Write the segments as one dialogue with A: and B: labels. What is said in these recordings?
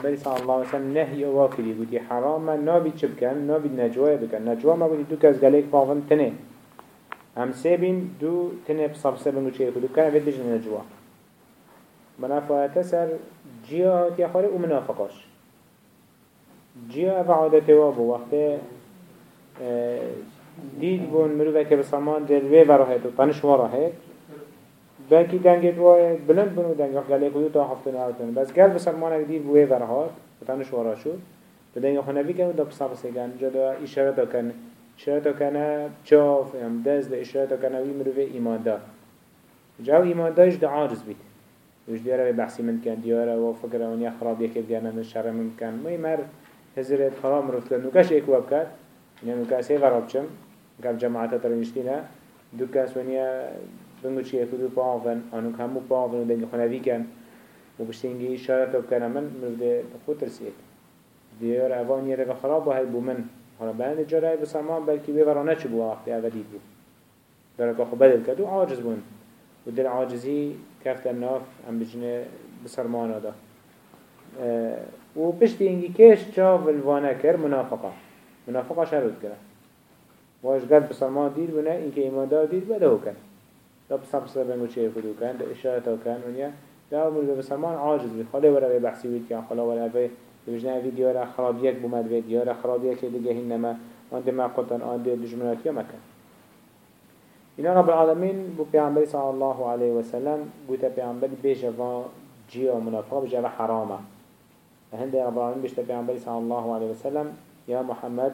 A: پیامبری صلی الله علیه و سلم نهی أو کردی گویی حرام نابی چه بکن نابی نجوای بکن نجوا ما گویی دو کس گلیک فاضن تنه. هم سبين دو تنه بصاب سبن وشيء كدو كان بديش نجوا. منافعات سر جيا يا خاري ومنافقاش جيا بعادته وابو وقت دید بون مروفه که بسامان دل وی وراهد و تنش وراهد بلکی دنگت وای بلند بنو دنگ گله کدو تا هفتن آوتن بس گل بسامان دید بوی وراهد و تنش ورا شد. به دنگ خنوی کنو دا بسا بسیگن جدا اشاره دا کن. اشاره کنه چاف ام دست دا اشاره دا کنه وی مروفه ایمان دا جاو ایمان داش دا عارض بید وش دیاره بحثی من کن. دیاره و فکر اونیا خراب یکی دیانه من شر من کن. می مر هزرت خراب مرفت کن. نوکش ایک واب کرد یعنی نوکش ای غراب چم. قال جماعات ترنشتينا دو كاس ونيا بنگو چيه كدو پاون آنو همو پاون و دنگ خونوی کن و بشتینگی اشارت بکنه من مرده خود ترسید. دیار اوان یه رگا خراب و های بو من. حالا بلند جاره بسامان بلکی بیورانه چه بو وقتی اوه دید بو. درگا خو بدل کدو عاجز بون. و دل عاجزی کفت الناف هم بجنه بسرمانه دا. و پشتی اینگی کش چاو الوانه کر منافقه منافقه شرط کرد. واش قد بسرمان دير بنا إنك إيمان دار دير بده كان لا بسام سبب وشيء يفدو كان ده إشارة كان ونيا ده أمر بسرمان عاجز بي خاله ولا بحثي بيت كان خاله في بجنا فيديو را خرابيك بمد فيديو را خرابيك دقه هنما عند ما قطن عند دجمنات يوم كان إن رب العالمين بو پیامبر صلى الله عليه وسلم بوتا پیامبر بيجوا جيا منافق بيجوا حرامه. هند رب العالمين بيشتا پیامبر صلى الله عليه وسلم يا محمد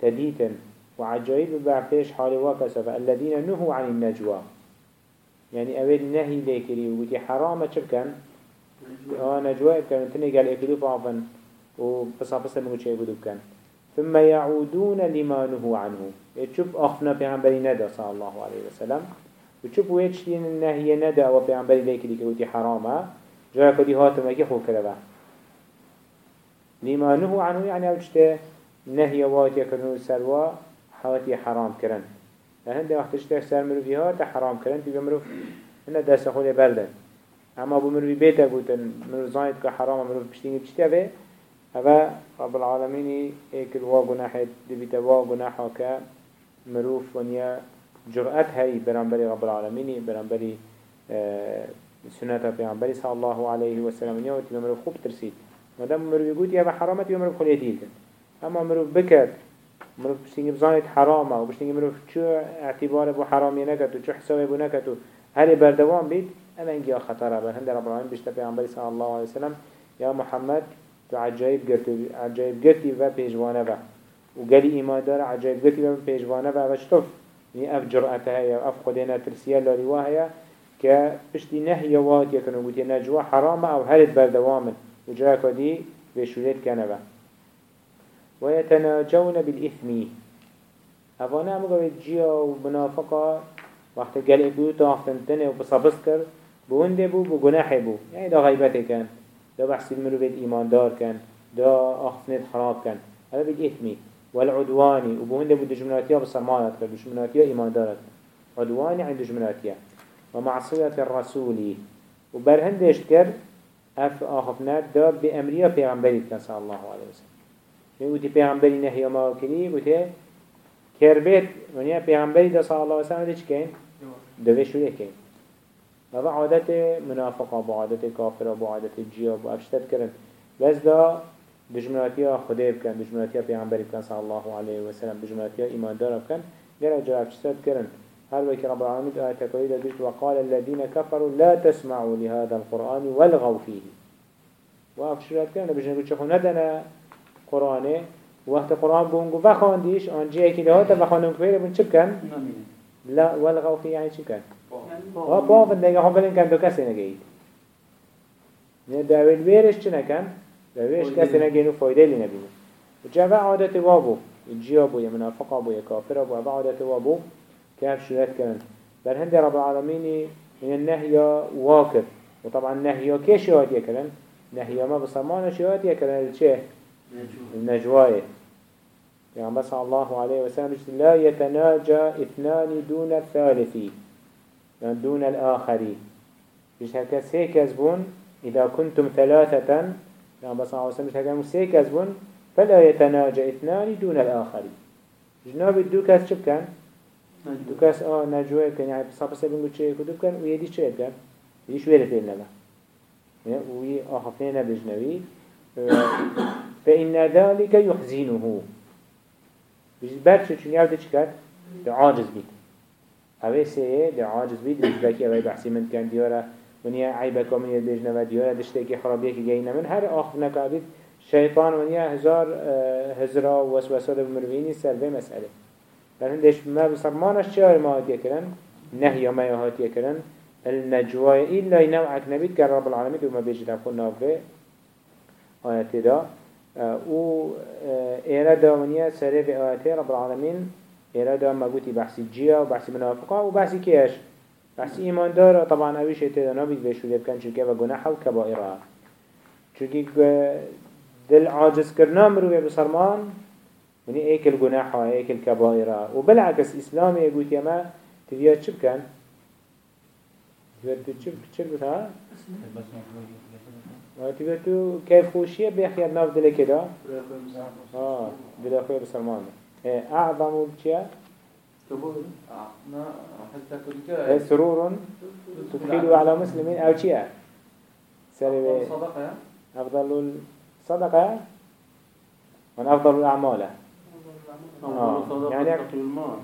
A: تديتن وعجائب بعفيش حالي واكسف الذين نهوا عن النجوى يعني أول نهي ليكري وقتي حرامة شبكن آه نجوى كان تني قال اكدو فعفن وبصا بصا من شيء يكدو كان. ثم يعودون لما نهوا عنه. تشوف أخفنا بيعنبري ندى صلى الله عليه وسلم. وتشوف ويتشتين النهي ندى وبيعنبري ليكري كوتي حرامة. جاء كدي هاتم كي خو كذا لما نهوا عنه يعني أوجته نهي واتي كنو سروا حواتي حرام كرن. هنده وقتش تك سر مروفي ها تا حرام كرن تبقى مروف. هنده دست خولي بردن اما ابو مروفي بيتا قوتن مروف زايد که حرام مروف بشتيني بشتي به هذا رب العالمين ايك الوا جناح دبيتا وا جناحا ك مروف ونيا جرأت هاي برانبري رب العالمين برانبري آه سنة پیغمبری صلى الله عليه وسلم ونيا وتبقى مروف خوب ترسيد مادام مروف يقول يا حرامت يا مروف ديلتن اما مروف بكت مروف بشتينجي بزانيت حرامه و بشتينجي مروف چو اعتبار بو حرامي نكت و چو حسابه بو نكت و هل بردوان بيت اما انجي خطره بل هند رب العالمين بشتا پیغمبر صلى الله عليه وسلم يا محمد تو عجائب گرتو عجائب گرتی و پیجوانه و. و گلی ایمان داره عجائب گرتی و پیجوانه و. وشتف نی اف جرأته هيا اف خدينا ترسيه لاريوه هيا که پشتی نهی وات یکنو گوتی نجوا حرامه أو هلت بردوامن و جا کدی بشورت کنه ويتناجون بالإثم. هفانا هم قوي جيا ومنافقة وقت قال إبو تافتنتنه وبصبص كر بونده بو بگناح بو. يعني دا غيبته كان دا بحث المروفيت إيمان دار كان دا أخفنت خراب كان هذا بالإثم والعدواني وبونده بو دجمناتيا بصمانات كر دجمناتيا إيمان دارت عدواني عند دجمناتيا ومعصية الرسول وبرهندش كر أف آخفنات دا بأمريا پیغمبري كان صلى الله عليه وسلم وتي پیغمبری نهی ما کنی وتی کربت ونیا پیغمبری دا صلی الله علیه وسلم دیچ کن؟ دوی شویه کن و عادت منافقه با عادت کافر با عادت جیا با افشتت کرن بس دا دجمناتی خدا بکن دجمناتی پیغمبری بکن صلی الله علیه وسلم دجمناتی ایمان دار بکن گره جا افشتت هل وكي رب العالمين آية كويدة قلت وقال الذين كفروا لا تسمعوا لهذا القرآن والغوا فيه وأفشرت كان بجنة قلت ندنا قرآنه وقت قرآن بونگو وخانديش آنجي اكي لهاتا وخاندم كبيرة بون چه بكن؟ لا والغو في يعني چه بكن؟ ها بافن دنگه هم بلن كن دو کسی نگهید نه داول ویرش چه نکن؟ داویش کسی نگهید و فایده لی نبینه و جا عادت وابو الجيا بو يا منافقة بو يا كافرة بو أبا عادت وابو كيف شرات كان بل هند رب العالمين من النهي واكر وطبعا النهي كيش يهات يكرن نهي ما بصمان شهات يكرن الشيء النجواي يعني بس الله عليه وسلم لا يتناجى اثنان دون الثالث يعني دون الآخر. مش هكذا هيك يزبون إذا كنتم ثلاثة يعني بس عليه وسلم سيكز بون فلا يتناجى اثنان دون الآخرين جناب الدو كاس شب كان دو كاس آه نجوه كان يعني سبين قد شيء كدوب كان ويدي شيء كان يدي شوية فين لما وي آخفين بجنوي فإن ذلك يحزنه. بعد شو شنو يعود تشكر عاجز بيت اوه سه ده عاجز بيت بيجبكي اوه بحثي من كان ديارة من بیش نود دیاره. دشته که خرابیه که گی نمن هر آخف نکردید شیطان ونیا هزار هزرا وسوسه ده بمروینی سر مسئله. در هندش ما بسرمانش چه ما هاتیه کرن نهی ما هاتیه کرن النجوى إلا نوعك نبيت كان رب العالمين وما بيجي تقول نافه آيات دا. و إرادة منيا سري في آيات رب العالمين إرادة ما قلتي بحثي جيا وبحثي منافقة وبحثي كيش بحثي إيمان دار طبعا أوي شيء تدا نبيت بيشو لبكن شو كيف جناحه وكبائرها چونكي دل عاجز کرنا مروی بسرمان ونی ایکل گناحا ایکل کبائرها وبالعكس إسلامي يقول يما تبيا چه بكن؟ تبيا چه چه بكن؟ تبيا تو كيف خوشية بيخير ناف دل كده؟ آه دل أخويا بسرمان أعظم الشيء سرور تدخلوا على مسلمين أو شيء
B: سري صدقة
A: أفضل الصدقة من أفضل الأعمال آه. يعني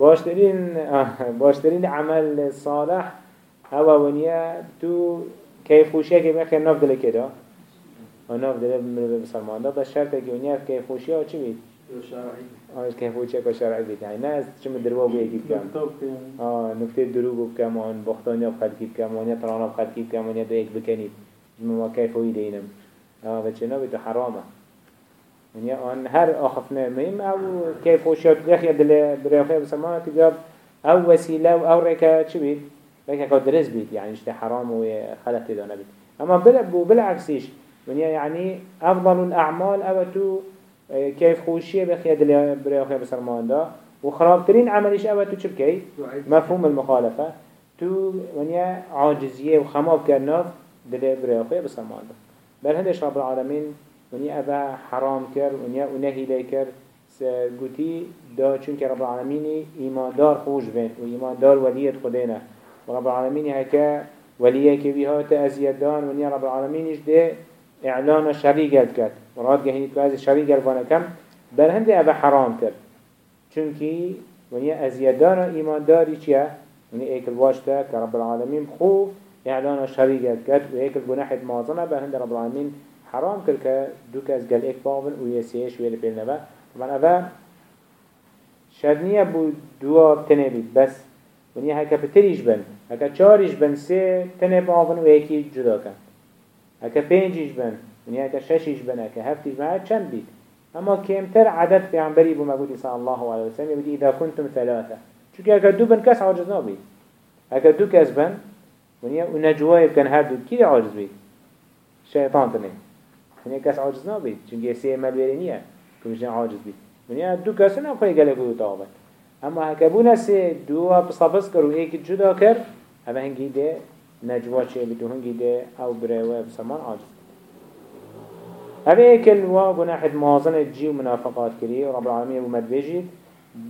A: باشترين آه. باشترين عمل صالح هوا ونيا تو كيف وشيا كيف أخي نفضل كده ونفضل من بسلمان ده بس شرط كي ونيا كيف وشيا وشي بيت آه كيف وشيا كشرع بيت يعني ناس شو مدروا بيجي كم آه نكتة دروب بكم عن بختانيا بخلقي بكم ونيا ترانا بخلقي بكم ونيا ده بكني ما كيف هو يدينم آه بتشنا بيت حرامه يعني آن هر آخفنا مهم أو كيف وشيات دخي دل بريخي بسمان تجاب أو وسيلة أو ركا چه بيت ركا قد درس بيت يعني اشت حرام وخلق تدانا بيت أما بلا بالعكسيش من يعني أفضل الأعمال أو تو كيف خوشية بخي دل بريخي بسمان دا وخرابترين عملش أو تو چبكي مفهوم المخالفة. تو ونيا عاجزية وخماب كرناف دل بريخي بسمان دا بل هندش رب العالمين ونیا اوه حرام کرد ونیا ونهی لی کرد گوتی دا چون که رب العالمین ایماندار خوش بین و ایماندار ولیت خدینه و رب العالمین هکا ولیه که بیها تا ازید دان ونیا رب العالمینش ده اعلان شری گلد کرد. و راد گهینید که از شری گلد کم بر هنده اوه حرام کرد چونکی ونیا ازید دان ایمانداری چیه؟ ونیا ایکل واشته که رب العالمین خوب اعلان شری گلد کرد و ایکل گناحت مازنه بر هنده رب العالمین حرام کرد که دو کس گل ایک باون و یه سیش ویل پیل نبا طبعا اوه شرنیه بو دوا تنه بید. بس ونیا هکا پتریش بن. هکا چاریش بن. سه تنه باون و یکی جدا کن. هکا پینجیش بن ونیا هکا ششیش بن هکا هفتیش بن چند بید اما کمتر عدد پیامبری بو مگودی صلی الله علیه وسلم یبدی اذا کنتم ثلاثة. چون هکا دو بن کس عاجز نبید هکا دو کس بن ونیا و نجوای بکن هر دو کی عاجز بید شیطان تنه. من کس عاجز نبید چون سه ملویری نیه. که میشه عاجز بید من دو کس نه خواهی گله که تاوت اما هکبون سه دو بصابس کرو ایک جدا کر همه هنگی ده نجوا چه بدو هنگی ده أو بره بسمان عاجز هذا اكل وجناح مازن جي ومنافقات كري ورب العالمين ابو مدبجي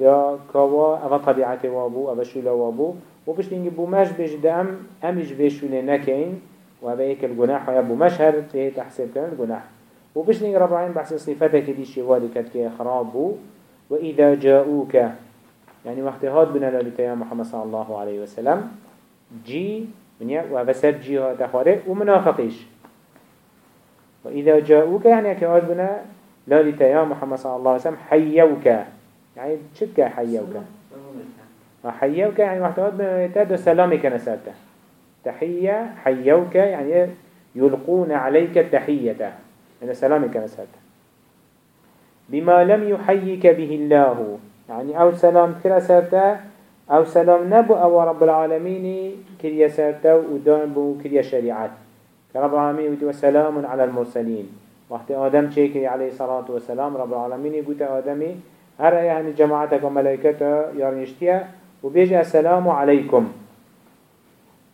A: دا كوا اوا طبيعته وابو اوا شولا وابو وبشتينجي بو. ماش بيج دام امش بيشوله نكين وهذا هيك الجناح ويبو مشهر في تحسب كان الجناح وبشني رب العالمين بحث صفتك دي شوالي كتك خرابو وإذا جاءوك يعني وقت هاد بنا لولي محمد صلى الله عليه وسلم جي سد جي هاد أخواره ومنافقيش وإذا جاءوك يعني كهاد بنا لولي محمد صلى الله عليه وسلم حيوك يعني شدك حيوك حيوك يعني هاد بنا لولي سلامك نسالته تحية حيوك يعني يلقون عليك التحية يعني سلامك نسهد بما لم يحييك به الله. يعني أو سلام كرا سرتا أو سلام نبو أو رب العالمين كريا سرتا ودان بو كريا شريعات كرب العالمين ودو سلام على المرسلين. وقت آدم شيكري عليه الصلاة والسلام رب العالمين يقول آدمي هر يعني جماعتك وملائكته يرنشتيا وبيجي السلام عليكم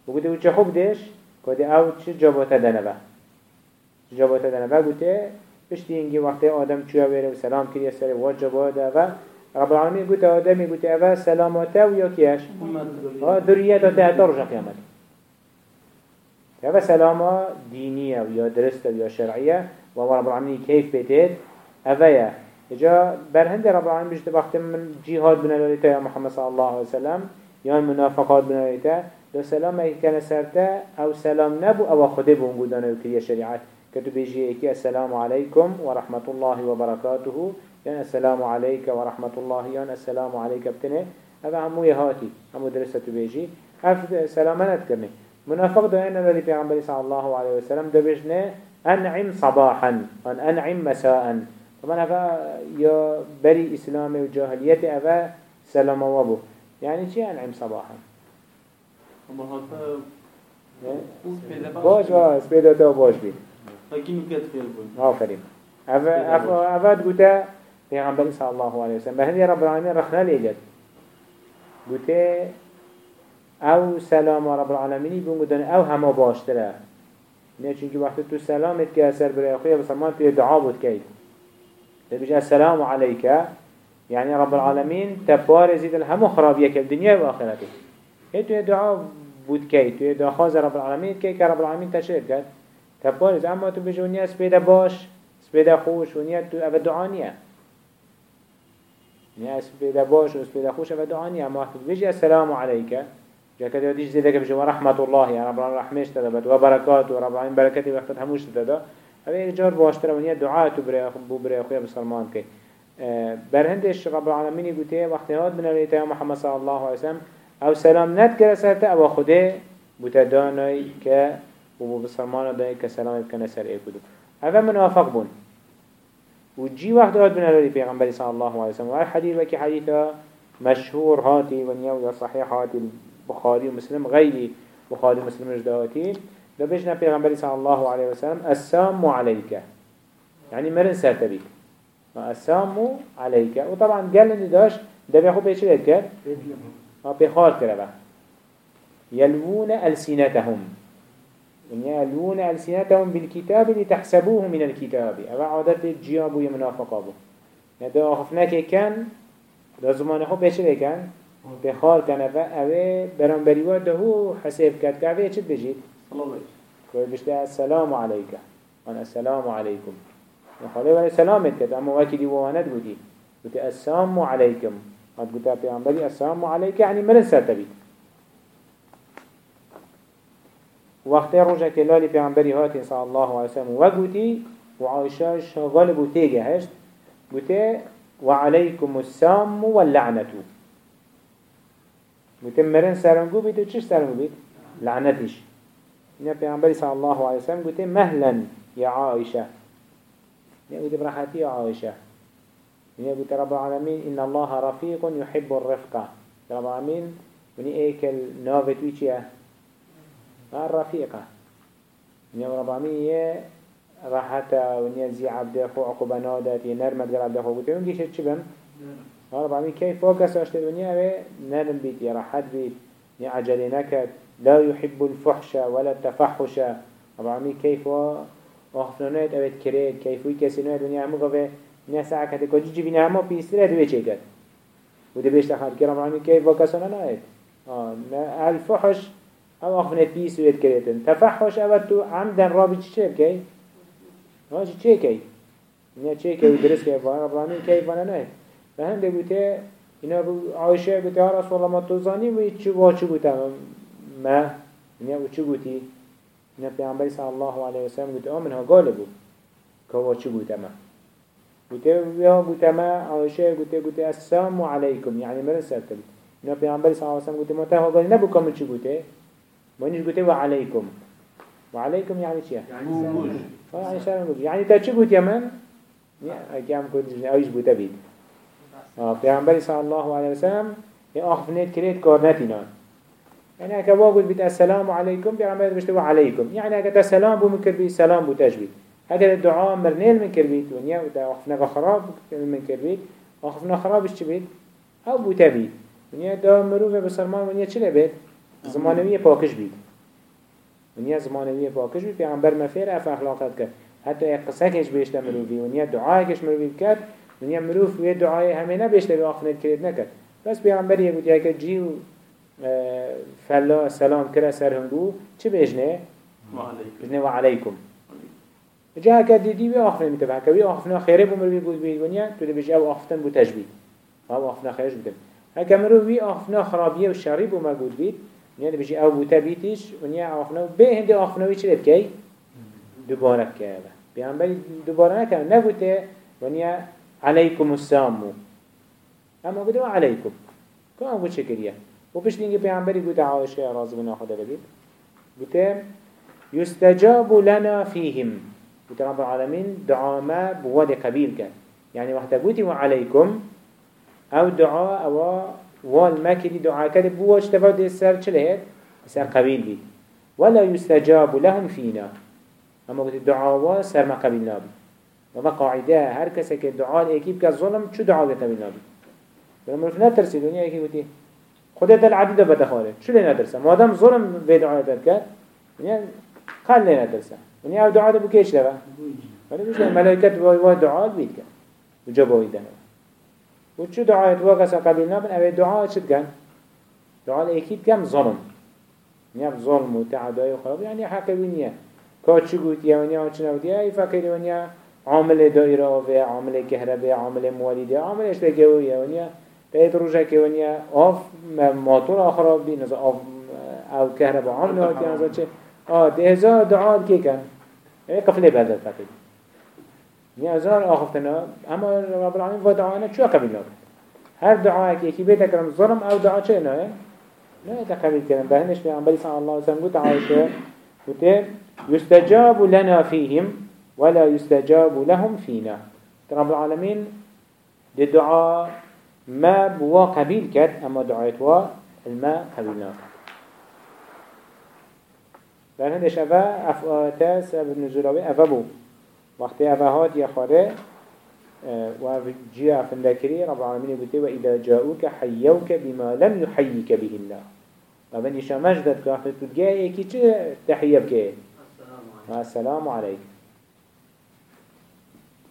A: وقلت چه خوب ديش قلت أو چه جابوتا دنبه. چه جابوتا دنبه؟ قلت بشتی اینگی وقتی آدم چویا بره و سلام کریه سر واجب آده و رب العالمین گوته آدمی گوته اوه سلامته و یا کیش آه دریه دا تحتا رجا قیامت. اوه سلامه دینیه و یا درسته و یا شرعیه و رب العالمین کیف بیتید اوه یا جا برهند رب العالمین بجد وقت من جهاد بنا یا محمد صلی الله علیه وسلم یا منافقات بنا لو سلام اي كان سرتا أو سلام نبو أو خده بونگودانه و كريا شريعات كتو بيجي ايكي السلام عليكم ورحمة الله وبركاته يعني السلام عليك ورحمة الله يعني السلام عليك بتنه هذا همو يهاتي همو درسة بيجي. هف سلامانات كرني منافق دعينا للي في عمبالي صلى الله عليه وسلم دبجنا أنعم صباحا أنعم مساء. طبعا هذا يا بري إسلامي وجاهليتي هذا سلام وابو يعني شيء أنعم صباحا؟ باش باش سپیدا تا باش بید
C: اگه نکت خیل بود.
A: آفرین. افاد گوته پیغمبر صلی الله علیه وسلم. به هندی رب العالمین رخنا لیجد گوته أو سلام رب العالمینی بون گوتن أو همه باشتره. نه چونکه وقتی تو سلامت که اثر برای خویه بسرمان تو دعا بود که تبیش السلام علیکه يعني رب العالمين تبار يزيد الهم خرابية كالدنيا وآخرته هي تو دعا بود کی توی داخواز رب العالمین کی که رب العالمین تشرید کرد. تپارز اما تو بجو نیا سپیده باش سپیده خوش و نیا تو دعا نیا نیا سپیده باش و سپیده خوش أو دعا نیا اما وقت بجی السلام علیکه جا یادیش زیده که بجو رحمت الله یا رب العالمین رحمش تدبت و برکات و رب العالمین برکتی وقت هموش تدا أو یک جار باشتر و نیا دعا تو برای بو برای خویا بسلمان که برهندش رب العالمین گوته وقتی هاد من الیتا محمد صلی الله علیه وسلم أو سلام کرد سرته أو خوده بوتا دانای که و بو بسرمان دانای که سلام بکنه سر کدو اوه منافق بون و جی وقت داد بنا لدي پیغمبر صلی الله علیه وسلم. و هر حدیث وکی مشهور هاتی و نیو یا صحیح هاتی بخاری و مسلم غیری بخاری و مسلم رجدهاتی لبجنا پیغمبر صلی الله علیه وسلم السام عليك. يعني مرن سرتبيك. السام عليك. وطبعا قال لي داش ده بيخو بيشي لك ما بخار كربا. يلوون ألسنتهم. يلوون ألسنتهم بالكتاب لتحسبوه من الكتاب. أبا عادت الجياب يمنافقا بو ندا أخفناك كان دا زمان خب بيش كان بخار كان أبا أبا برانبريوات ده هو حساب كات كعبه چد بجيت كوي بشتا السلام عليك أنا السلام عليكم نخالي ولا سلامت كت أما واكي دي وانت قلتي قلت السلام عليكم قد قلت پیغمبری السلام عليك يعني مرن سرتبید وقت روجه که لالی پیغمبری هاتی صلی الله علیه وسلم و گوتی و عایشه شغال بوتیگه هشت گوته وعليكم السام واللعنة گوته مرن سرنگو بید و چش سرنگو بید؟ لعنتش اینا پیغمبری صلی الله علیه وسلم گوته مهلا یا عایشه. یا گوته براحتی یا عایشه. من قلت رب العالمين إن الله رفيق يحب الرفقة رب العالمين من إيكل نافت ويشيه الرفيقة. من رب العالمين يه راحتا ونيا زي عبد أخو عقوبة نادت ينرمت قال عبد أخو قلت لهم كيش تشبم رب العالمين كيف فوكس أشتر ونيا نرم بيت راحت بيت. يا عجل نكت. لا يحب الفحش ولا التفحش. رب العالمين كيف وأخفنونات أبد كريد كيف ويكسنونات ونيا عمو نه ساعت که کجی جی بینه اما پیستره دوی چه کرد و ده بیشتر خد کرام عمی که واکسانه ناید آه الفحش أو اخفنه پیس وید کریتن تفحش أو تو عمدن رابی چه چه کی؟ آه چه چه کی؟ نه چه کی و درست که وأنا برانی کی وأنا ناید و هم ده بوده اینا عایشه بوده ها رسول الله ما توزانی و چه وا چه بوده ما نه و چه بودی؟ نه پیامبری صلی الله علیه و سلم بوده آمنها گاله بود که بوده ما قلت ويا قلت ما عائشة قلت قلت السلام يعني مرن سرتم إنه بيعنبري صلى الله عليه وسلم قلت ما تهو قال نبو كمل شو قلت ما نيش قلت وعليكم. وعليكم يعني شيء. يعني يعني سلام قلت يعني تا شو قلت من يعني كم قلت أيش بيد آه بيعنبري صلى الله عليه وسلم يا أخفنيت كريت كورنتينا يعني أكبر قلت بيت السلام عليكم بيعنبري بيشتوا عليكم يعني أكتا سلام بمكر بي سلام بتجبيد اگر الدعاء مرنيل من كربيت ونيا ودا أخفنا خراب من كربيت أخفنا خرابش چه بيت أو بوتا بيت ونيا دا مروفه بسرمان ونيا چه بيت زمانوية پاكش بيت ونيا زمانوية پاكش بيت پیغمبر مفير اف اخلاقات کرد. حتى یک قصهکش بیشتر مروفی و نیا دعایکش مروفی بکرد و نیا مروف و دعای همه نبیشتر به آخنت کرد نکرد. بس پیغمبری یکوت یک جی و آه، فلا سلام کرا سر هنگو. چه بیشنه؟ بجنه و علیکم جا هکا دیدی بی آخفن میتبه هکا بی آخفن خیره بو مروی بود بید. ونیا تو دی بجی أو آخفتن بو تجبید أو آخفن خیرش بودم هکا مروی آخفن خرابیه و شری بو مگود بید. ونیا دی بجی أو بو تبیتش ونیا آخفن به هنده آخفنوی چه لید کی؟ دوباره کرده. پیامبری دوباره نکرد. نگوته ونیا علیکم السلام. اما گوته و علیکم. که هم بود شکریه و پشت اینگه پیامبری گوته عایشه راضی بنا خدا بگید. گوته يستجاب لنا فيهم قلت رب العالمين دعاء ما بواد قبيل كان يعني وقت قلت وعليكم أو دعاء أو وال ما كدي دعاء كده بواج تفاد السر چلهت سر قبيل بي ولا يستجاب لهم فينا. اما قلت الدعاء سر ما قبيل نابي. وما قاعدة هر كسا که دعاء الاكيب كالظلم شو دعاء قبيل نابي فلما رفنا ترسي دنيا اكي قلت خدا دل عديدة بتخاره شو لنا ترسى ما دام ظلم في دعاء تركت يعني خل لنا ترسى يعني أو دعاء بو كيش لبا ولی وای دعاء بيت كان وجبوا يدنا وشو دعاء توقع قبيل نابن أو دعاء شد كان دعاء الاكيد كان ظلم. يعني ظلم وتعداء وخراب يعني حقا بنيا كاتشو قوت يا ونيا وچنا وديا يفكر ونيا عامل دائرة و عامل كهرباء عامل مواليد عامل إيش بيجوا يا ونيا بيت كي ونيا آف موتور اخر بي نزا آف أو كهرباء عامل وقت نزا آه ده دعاء كي كان إيه قفله بهذا الفقيد نيا هزار اخفتنا اما رب العالمين ودعانا شو قبل نابد هر دعاء كي كي بيت اكرم ظلم أو دعاء چه؟ نه. لا يتقبل كلام بهنش بيعنبالي صلى الله عليه وسلم قلت عائشة قلت يستجاب لنا فيهم ولا يستجاب لهم فينا رب العالمين دي دعاء ما بوا قبيل كت اما دعايت وا الماء قبيلنا لأن هندش أفا أفاتا سبب نزولوي أفا بو وقت أفا هات يخاره وجيا فندكري رب العالمين يقول وإذا جاءوك حيوك بما لم يحييك به الله ومن يشا مجدد كافر تجاه كي تحية بكي السلام عليكم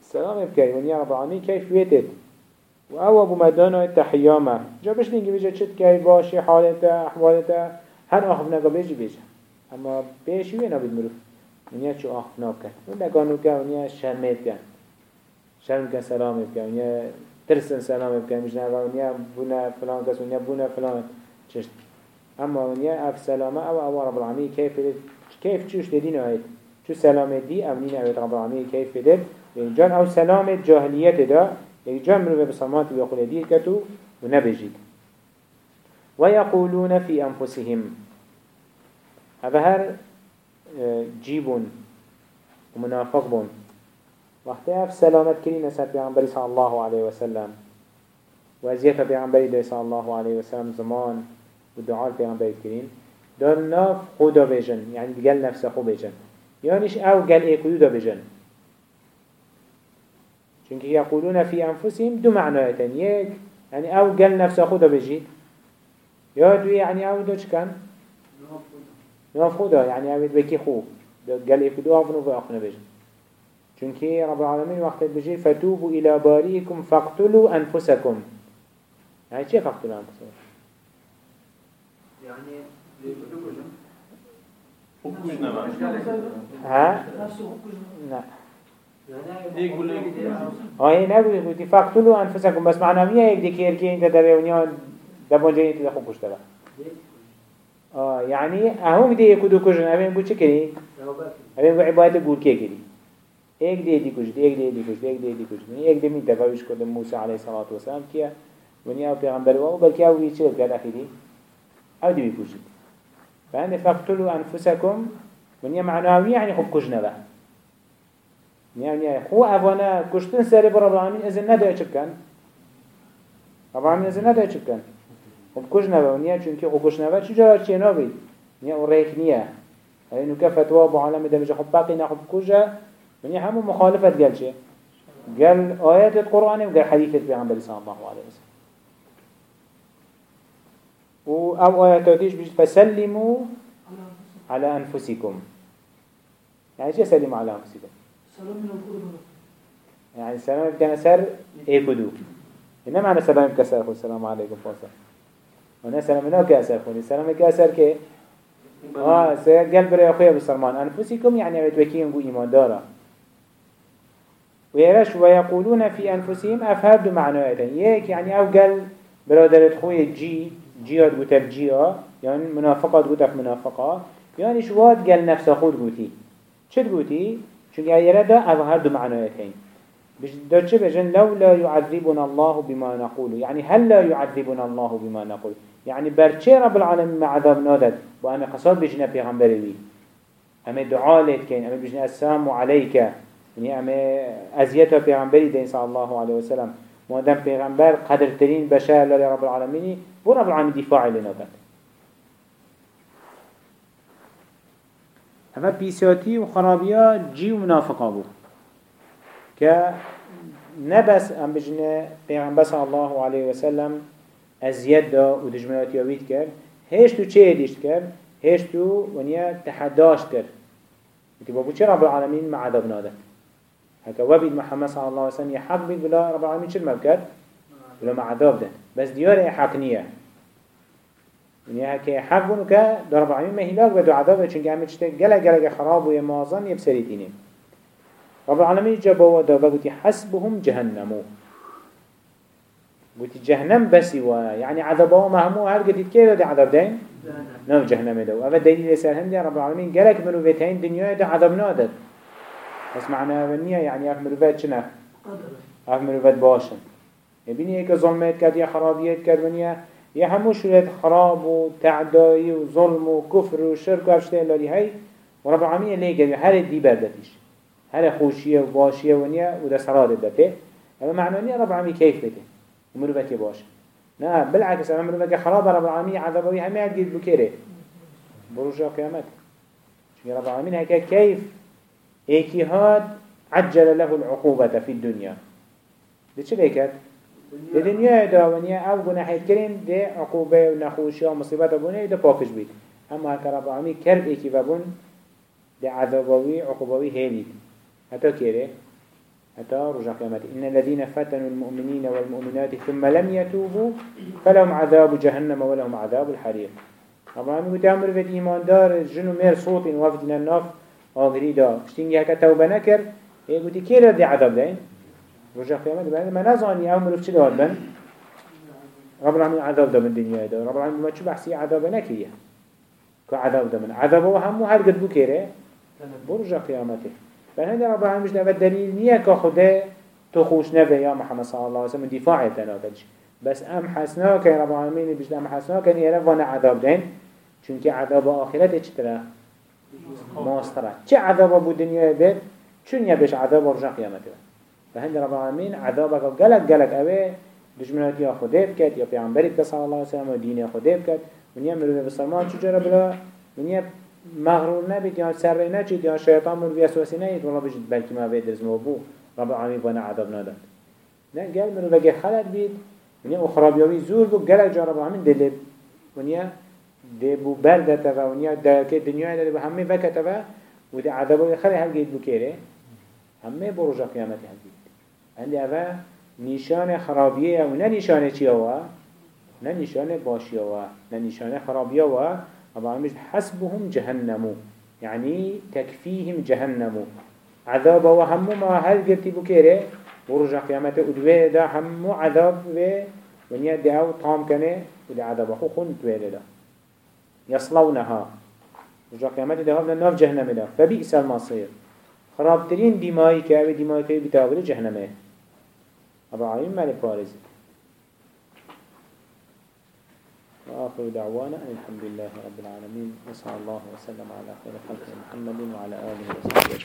A: السلام بكي ونيا رب العالمين كيف ويتد وأو أبو مدانا التحيامة جا بش نيجي بيجا چت كي باشي حالته أحوالته هر آخف نقا بيجي بيجا أما بيشي وين أبد مروف ونيا چو آخف ناكا ونقانو كا ونيا شرميت كا شرم كا سلام بكا ونيا ترسن سلام بكا مش نقا ونيا بونا فلان كس ونيا بونا فلان چشت أما ونيا أف سلامة أو أو رب العالمين كيف كيف تشوش لدين آيت شو سلامة دي أمنين آيت رب العالمين كيف فدد يعني جان أو سلامة جاهلية دا يعني جان مروه بصمات ويقول دي كتو ونبجيد ويقولون في أنفسهم هذا هر جيبون ومنافقون. وقت أف سلامت كرينا سر بيعنبري صلى الله عليه وسلم. وزيادة بيعنبري صلى الله عليه وسلم زمان ودعاء بيعنبري كريم. دار ناف خدا بيجن يعني قال نفس خو بيجن يانيش أو إيه كيو دا بيجن چونك يقولون في أنفسهم دو معنايتين يك يعني أو قال نفس خدا بيجي يا دو يعني أو دو چكن ناف خدا يعني أو بكي خو؟ قال إيه كدو آفنو فاقنا بيجن چونك رب العالمين وقت بيجي فتوبوا إلى باريكم فاقتلوا أنفسكم يعني چه فاقتلوا أنفسكم
B: يعني
A: ها؟ لا هاي نقول يقولي فاقتلوا أنفسكم بس معنى مية يك ذكر كي انت دبونيا دبونجي انت دخو كشتلا آه يعني أهم دي يكودو كجن أبين قول شكري أبين قول عبادة قول كي كري؟ ایک دی دی کجد ایک دی دی کجد ایک دی دی کجد ایک دی می دفعش کرد موسی علیه الصلاة والسلام کیا ونی أو پیغمبر و بلکه أو ویچه کرد اخیری أو دی بکجد فهند فاقتلوا أنفسكم ونیا معناوی بقى يعني خو چبكن رب العالمين إذن ندعي چبكن خب كجنه بقى ونیا چونكي خو كجنه بقى چجارة چه نابي نیا وريك نیا لأنه كفتوا أبو عالم ده بجا خب باقي نخب كجا ونیا همو مخالفت قال چه قال آيات القرآن وقال حديث البيغمبر صلى الله عليه وسلم و أو آياتاتيش بجد فسلموا على أنفسكم يعني شو سلموا على أنفسكم يعني سلام كان سر إيه كدو إنما معنى سلام كسر السلام عليكم فاصل وأنا سلام نو كسر خو السلام كسر كي آه سير قلب يا اخويا بسرمان أنفسكم يعني بتوكين قو إيمان دارا. ويرش ويقولون في أنفسهم افهد معنويتين يك يعني أو قل برادرت خوي جي جياد قوتك جيا يعني منافقات قوتك منافقة. يعني شواد قل نفس خود قوتي چه قوتي؟ چونك ايرا دا أو هر دو معنويتين دا چه بجن لولا يعذبنا الله بما نقول. يعني هل لا يعذبنا الله بما نقول؟ يعني برچه رب العالمين عذاب نادد وأنا قصاد بجنا پیغمبری بي أما دعاء ليت كين أما بجنا السلام عليك يعني أما أزيته پیغمبری دين صلى الله عليه وسلم مادام پیغمبر قدر ترين بشر لله رب العالمين بو رب العالمين دفاع لنا بد اما بيسياتي وخرابيا جي ومنافقا بو. که نبس ام بجنه پیغمبر الله علیه و ازید دا و دجمناتی آوید کرد هیچ تو چه دیشت کرد هیچ تو ونیا تحداش کرد انتی بابو چه رب العالمین مع عذاب ناده هكا وبيد محمد صلى الله عليه وسلم يحق بيد بلا رب العالمين شو المبكت بلا مع عذاب ده بس ديار حق نية يعني هكا حق بنو كا رب العالمين ما هلاك بدو عذاب چونك عمل شتك جلا جلا خراب ويمازن يبسريتينين رب العالمين جابوا دا وقتي حسبهم جهنمو قلت جهنم بس و يعني عذابه مهمو هل قلت كيف ده عذاب دين نعم جهنم ده وهذا دليل سر هم رب العالمين قالك منو بيتين دنيا ده عذاب نادر. بس معنى منية يعني اف بيت شنو اف بيت باشن يبيني هيك ظلمات كد يا خرابيات كد منية يا همو شوية خراب وتعداي وظلم وكفر وشرك وافشتين لالي هاي ورب العالمين ليه قال هل دي بردتش هر خوشیه و باشیه و نیا و دست حرارت دته اما معنی نیا رب العالمین کیف بده. ومروفك باش. نه بالعكس اما مروفك خراب رب العالمين عذابوي همه هتجيب بكيره بروجا قيامت شو رب العالمين هكا كيف ايكي هاد عجل له العقوبة في الدنيا. ده چه بيكت؟ ده دنيا دا ونيا أو گناح كريم ده عقوبة و نخوشي و بونه ده پاكش بيت اما هكا رب العالمين كرب ايكي وبون ده عذابوي عقوبوي هينيد حتى كيري حتى رجع قيامته. إن الذين فتنوا المؤمنين والمؤمنات ثم لم يتوبوا فلهم عذاب جهنم ولهم عذاب الحريق. طبعا متامر في الإيمان دار جنو مير صوت وفدنا الناف آغري دا. اشتنجي هكا توبة نكر إيه قلت كيرا دي عذاب دين رجع قيامته ما نظاني أو مروف چه دار بن؟ رب العالمين عذاب دا من دنيا دا. رب العالمين ما چو بحثي عذاب نكريه كعذاب دا من. عذابه همو هل قد بو كيري برجع قيامته. فهند رب العالمين نفد دليل نية كخده تخوش نفه يا محمد صلى الله عليه وسلم دفاع تنافدش بس ام حسنا كي رب العالمين بيش ام حسنا كان يرى وأنا عذاب دين چونك عذاب آخرت چتره ماستره. چه عذاب ابو دنيا بيت چون يبش عذاب رجع قيامته فهند رب العالمين عذابك قلق قلق اوه دجمنات يا خده بكت يا پیغمبرت صلى الله عليه وسلم و دين خده بكت ونيا مروه بسلمان چجرا بلا؟ ونيا مغرور نبید یا سر نچید یا شیطان من وسوسه نید والله بجد بلکی ما بید رزمو بو. رب العالمین وأنا عذاب نداد. نه گل منو بگه خلط بید ونیا اخرابیاوی زور بو گلک جا رب العالمین دلی ونیا دی بو بردتا و ونیا که دنیای دلی بو همه وکتا و و دی عذابوی خلی هل گید بو کره همه برو جا قیامت هل گید. هندی اوه نشان خرابیه و نه نشان چیه و نه نشان باشیه و نه نشان خرابیه و طبعا مش حسبهم جهنم يعني تكفيهم جهنم. عذاب وهم ما هل قلت بكيرة؟ ورجع قيامته ادوه دا هم عذاب ونيا دعو طام كنه ودي عذاب أخو خون تويله دا. يصلونها. رجع قيامته ده هم ناف جهنم دا. فبئس المصير. خرابترين دمائي كأوي دمائي كأوي بتاول جهنمه أبو عالم مالي بارزي وآخر دعوانا الحمد لله رب العالمين وصلى الله وسلم على خير خلق محمد وعلى آله وصحبه